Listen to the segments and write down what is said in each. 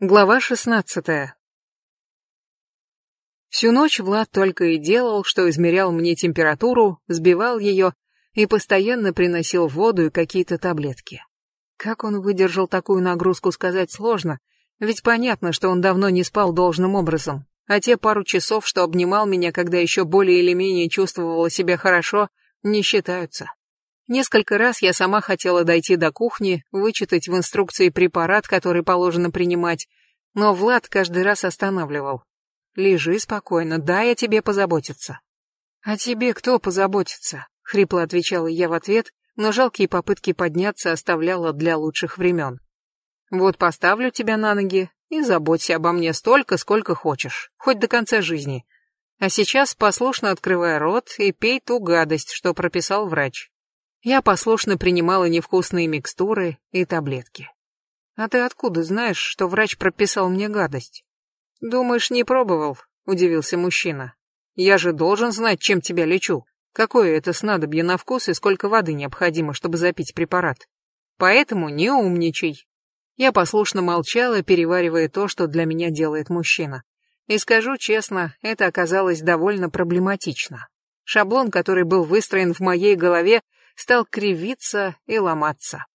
Глава шестнадцатая. Всю ночь Влад только и делал, что измерял мне температуру, сбивал ее и постоянно приносил воду и какие-то таблетки. Как он выдержал такую нагрузку, сказать сложно, ведь понятно, что он давно не спал должным образом, а те пару часов, что обнимал меня, когда еще более или менее чувствовала себя хорошо, не считаются. Несколько раз я сама хотела дойти до кухни, вычитать в инструкции препарат, который положено принимать, но Влад каждый раз останавливал. «Лежи спокойно, дай я тебе позаботиться». «А тебе кто позаботится?» — хрипло отвечала я в ответ, но жалкие попытки подняться оставляла для лучших времен. «Вот поставлю тебя на ноги и заботься обо мне столько, сколько хочешь, хоть до конца жизни. А сейчас послушно открывай рот и пей ту гадость, что прописал врач. Я послушно принимала невкусные микстуры и таблетки. А ты откуда знаешь, что врач прописал мне гадость? Думаешь, не пробовал? Удивился мужчина. Я же должен знать, чем тебя лечу. Какое это снадобье на вкус и сколько воды необходимо, чтобы запить препарат. Поэтому не умничай. Я послушно молчала, переваривая то, что для меня делает мужчина. И скажу честно, это оказалось довольно проблематично. Шаблон, который был выстроен в моей голове, стал кривиться и ломаться.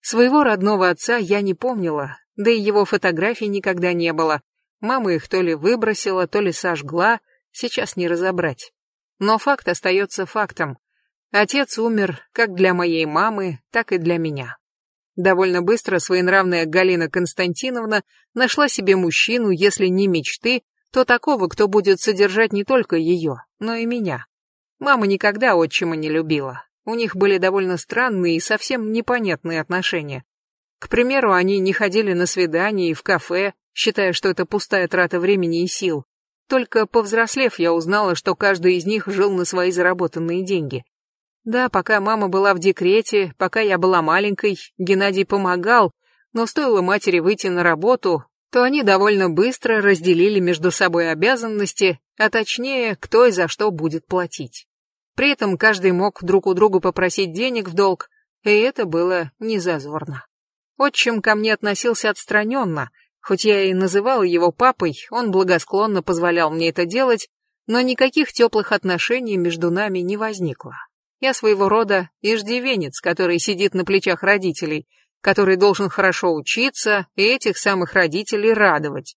Своего родного отца я не помнила, да и его фотографий никогда не было. Мама их то ли выбросила, то ли сожгла, сейчас не разобрать. Но факт остается фактом. Отец умер как для моей мамы, так и для меня. Довольно быстро своенравная Галина Константиновна нашла себе мужчину, если не мечты, то такого, кто будет содержать не только ее, но и меня. Мама никогда отчима не любила, у них были довольно странные и совсем непонятные отношения. К примеру, они не ходили на свидания и в кафе, считая, что это пустая трата времени и сил. Только повзрослев, я узнала, что каждый из них жил на свои заработанные деньги. Да, пока мама была в декрете, пока я была маленькой, Геннадий помогал, но стоило матери выйти на работу, то они довольно быстро разделили между собой обязанности, а точнее, кто и за что будет платить. При этом каждый мог друг у друга попросить денег в долг, и это было незазорно. Отчим ко мне относился отстраненно, хоть я и называла его папой, он благосклонно позволял мне это делать, но никаких теплых отношений между нами не возникло. Я своего рода иждивенец, который сидит на плечах родителей, который должен хорошо учиться и этих самых родителей радовать.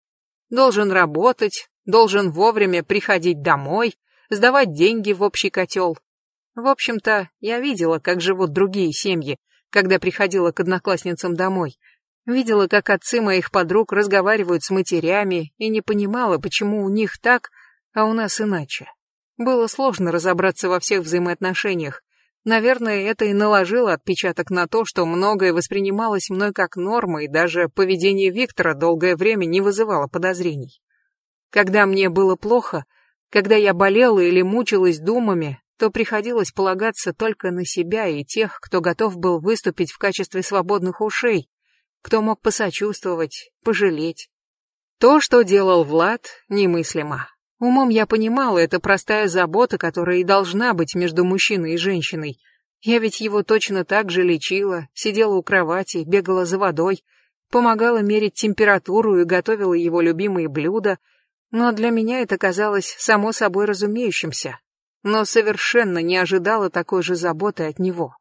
Должен работать, должен вовремя приходить домой, сдавать деньги в общий котел. В общем-то, я видела, как живут другие семьи, когда приходила к одноклассницам домой. Видела, как отцы моих подруг разговаривают с матерями и не понимала, почему у них так, а у нас иначе. Было сложно разобраться во всех взаимоотношениях. Наверное, это и наложило отпечаток на то, что многое воспринималось мной как норма, и даже поведение Виктора долгое время не вызывало подозрений. Когда мне было плохо, когда я болела или мучилась думами, то приходилось полагаться только на себя и тех, кто готов был выступить в качестве свободных ушей, кто мог посочувствовать, пожалеть. То, что делал Влад, немыслимо. Умом я понимала, это простая забота, которая и должна быть между мужчиной и женщиной. Я ведь его точно так же лечила, сидела у кровати, бегала за водой, помогала мерить температуру и готовила его любимые блюда, но для меня это казалось само собой разумеющимся, но совершенно не ожидала такой же заботы от него.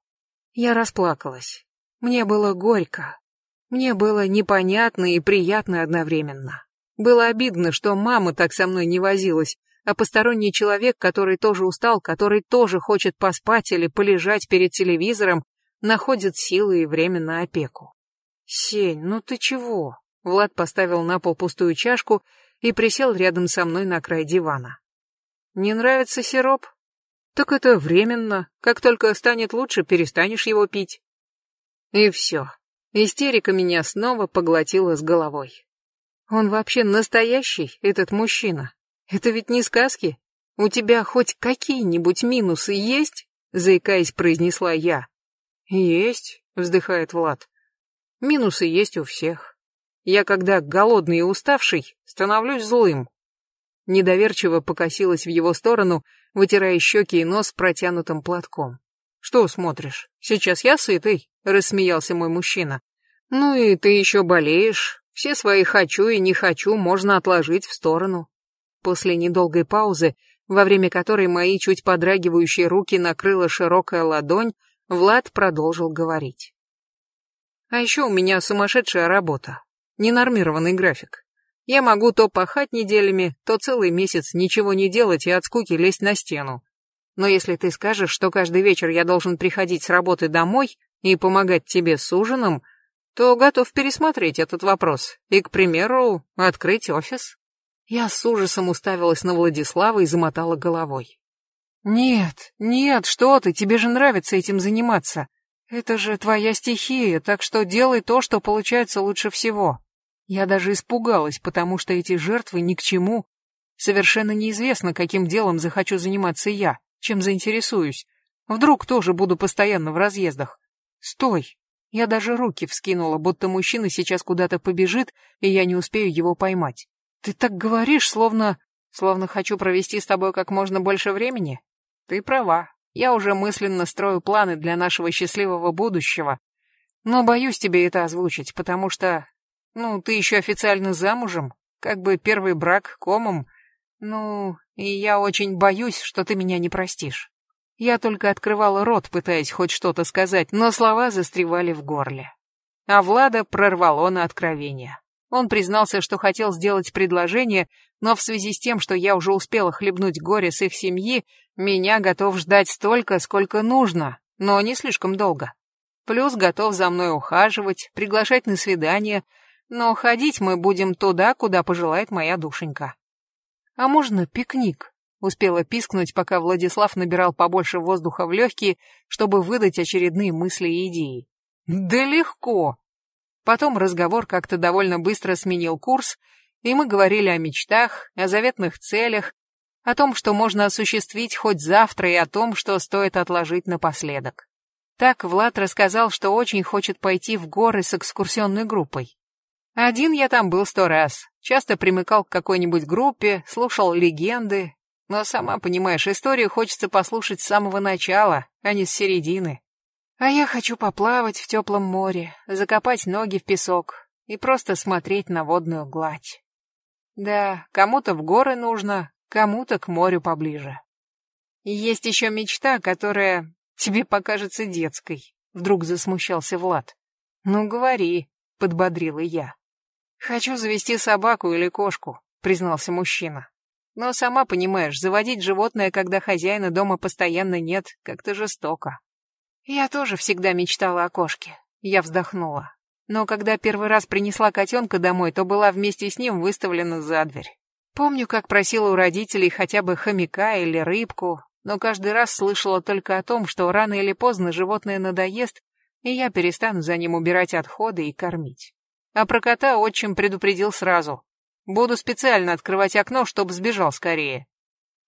Я расплакалась. Мне было горько. Мне было непонятно и приятно одновременно. Было обидно, что мама так со мной не возилась, а посторонний человек, который тоже устал, который тоже хочет поспать или полежать перед телевизором, находит силы и время на опеку. «Сень, ну ты чего?» Влад поставил на пол пустую чашку и присел рядом со мной на край дивана. «Не нравится сироп? Так это временно. Как только станет лучше, перестанешь его пить». И все. Истерика меня снова поглотила с головой. Он вообще настоящий, этот мужчина. Это ведь не сказки. У тебя хоть какие-нибудь минусы есть? Заикаясь, произнесла я. Есть, вздыхает Влад. Минусы есть у всех. Я, когда голодный и уставший, становлюсь злым. Недоверчиво покосилась в его сторону, вытирая щеки и нос протянутым платком. «Что смотришь? Сейчас я сытый», — рассмеялся мой мужчина. «Ну и ты еще болеешь. Все свои «хочу» и «не хочу» можно отложить в сторону. После недолгой паузы, во время которой мои чуть подрагивающие руки накрыла широкая ладонь, Влад продолжил говорить. А еще у меня сумасшедшая работа. Ненормированный график. Я могу то пахать неделями, то целый месяц ничего не делать и от скуки лезть на стену. Но если ты скажешь, что каждый вечер я должен приходить с работы домой и помогать тебе с ужином, то готов пересмотреть этот вопрос и, к примеру, открыть офис. Я с ужасом уставилась на Владислава и замотала головой. Нет, нет, что ты, тебе же нравится этим заниматься. Это же твоя стихия, так что делай то, что получается лучше всего. Я даже испугалась, потому что эти жертвы ни к чему. Совершенно неизвестно, каким делом захочу заниматься я, чем заинтересуюсь. Вдруг тоже буду постоянно в разъездах. Стой, я даже руки вскинула, будто мужчина сейчас куда-то побежит, и я не успею его поймать. Ты так говоришь, словно... Словно хочу провести с тобой как можно больше времени? Ты права. Я уже мысленно строю планы для нашего счастливого будущего. Но боюсь тебе это озвучить, потому что... Ну, ты еще официально замужем, как бы первый брак комом. Ну, и я очень боюсь, что ты меня не простишь. Я только открывала рот, пытаясь хоть что-то сказать, но слова застревали в горле. А Влада прорвало на откровение. Он признался, что хотел сделать предложение, но в связи с тем, что я уже успела хлебнуть горе с их семьи, меня готов ждать столько, сколько нужно, но не слишком долго. Плюс готов за мной ухаживать, приглашать на свидание, но ходить мы будем туда, куда пожелает моя душенька. А можно пикник? Успела пискнуть, пока Владислав набирал побольше воздуха в легкие, чтобы выдать очередные мысли и идеи. Да легко. Потом разговор как-то довольно быстро сменил курс, и мы говорили о мечтах, о заветных целях, о том, что можно осуществить хоть завтра, и о том, что стоит отложить напоследок. Так Влад рассказал, что очень хочет пойти в горы с экскурсионной группой. Один я там был сто раз, часто примыкал к какой-нибудь группе, слушал легенды, но сама понимаешь, историю хочется послушать с самого начала, а не с середины. А я хочу поплавать в теплом море, закопать ноги в песок и просто смотреть на водную гладь. Да, кому-то в горы нужно, кому-то к морю поближе. Есть еще мечта, которая тебе покажется детской. Вдруг засмущался Влад. Ну, говори, подбодрила я. Хочу завести собаку или кошку, признался мужчина. Но сама понимаешь, заводить животное, когда хозяина дома постоянно нет, как-то жестоко. Я тоже всегда мечтала о кошке. Я вздохнула. Но когда первый раз принесла котенка домой, то была вместе с ним выставлена за дверь. Помню, как просила у родителей хотя бы хомяка или рыбку, но каждый раз слышала только о том, что рано или поздно животное надоест, и я перестану за ним убирать отходы и кормить. А про кота отчим предупредил сразу. Буду специально открывать окно, чтобы сбежал скорее.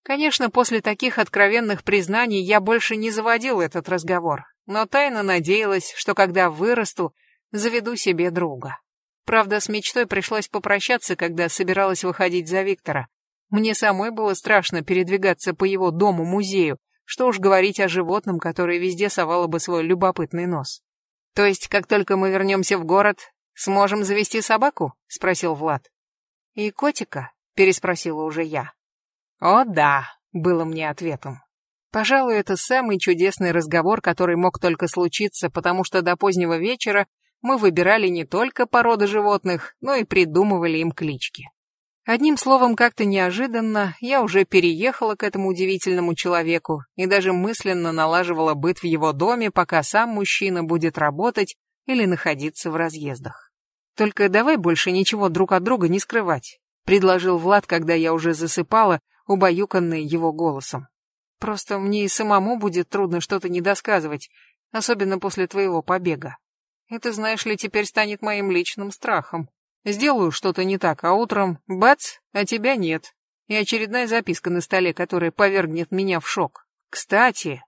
Конечно, после таких откровенных признаний я больше не заводил этот разговор, но тайно надеялась, что когда вырасту, заведу себе друга. Правда, с мечтой пришлось попрощаться, когда собиралась выходить за Виктора. Мне самой было страшно передвигаться по его дому-музею, что уж говорить о животном, которое везде совало бы свой любопытный нос. То есть, как только мы вернемся в город, сможем завести собаку? Спросил Влад. «И котика?» — переспросила уже я. «О, да», — было мне ответом. Пожалуй, это самый чудесный разговор, который мог только случиться, потому что до позднего вечера мы выбирали не только породы животных, но и придумывали им клички. Одним словом, как-то неожиданно я уже переехала к этому удивительному человеку и даже мысленно налаживала быт в его доме, пока сам мужчина будет работать или находиться в разъездах. Только давай больше ничего друг от друга не скрывать, предложил Влад, когда я уже засыпала, убаюканный его голосом. Просто мне и самому будет трудно что-то недосказывать, особенно после твоего побега. Это, знаешь ли, теперь станет моим личным страхом. Сделаю что-то не так, а утром бац, а тебя нет. И очередная записка на столе, которая повергнет меня в шок. Кстати,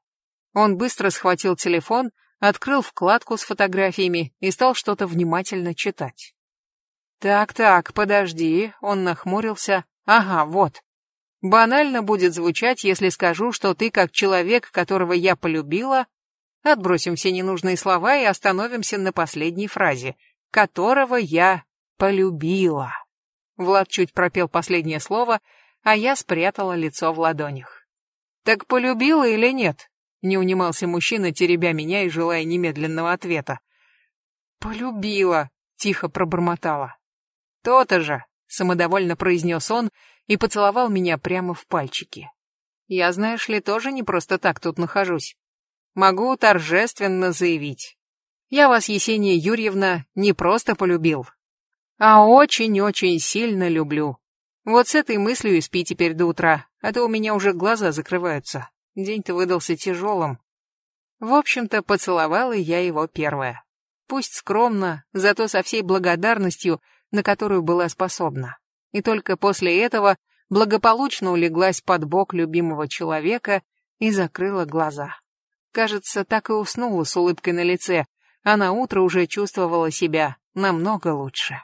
он быстро схватил телефон, открыл вкладку с фотографиями и стал что-то внимательно читать. «Так-так, подожди», — он нахмурился. «Ага, вот. Банально будет звучать, если скажу, что ты как человек, которого я полюбила, отбросим все ненужные слова и остановимся на последней фразе, которого я Полюбила. Влад чуть пропел последнее слово, а я спрятала лицо в ладонях. Так полюбила или нет? Не унимался мужчина, теребя меня и желая немедленного ответа. Полюбила, тихо пробормотала. То-то же, самодовольно произнес он и поцеловал меня прямо в пальчики. Я, знаешь ли, тоже не просто так тут нахожусь. Могу торжественно заявить. Я вас, Есения Юрьевна, не просто полюбил, а очень-очень сильно люблю. Вот с этой мыслью и спи теперь до утра, а то у меня уже глаза закрываются. День-то выдался тяжелым. В общем-то, поцеловала я его первая. Пусть скромно, зато со всей благодарностью, на которую была способна. И только после этого благополучно улеглась под бок любимого человека и закрыла глаза. Кажется, так и уснула с улыбкой на лице, а на утро уже чувствовала себя намного лучше.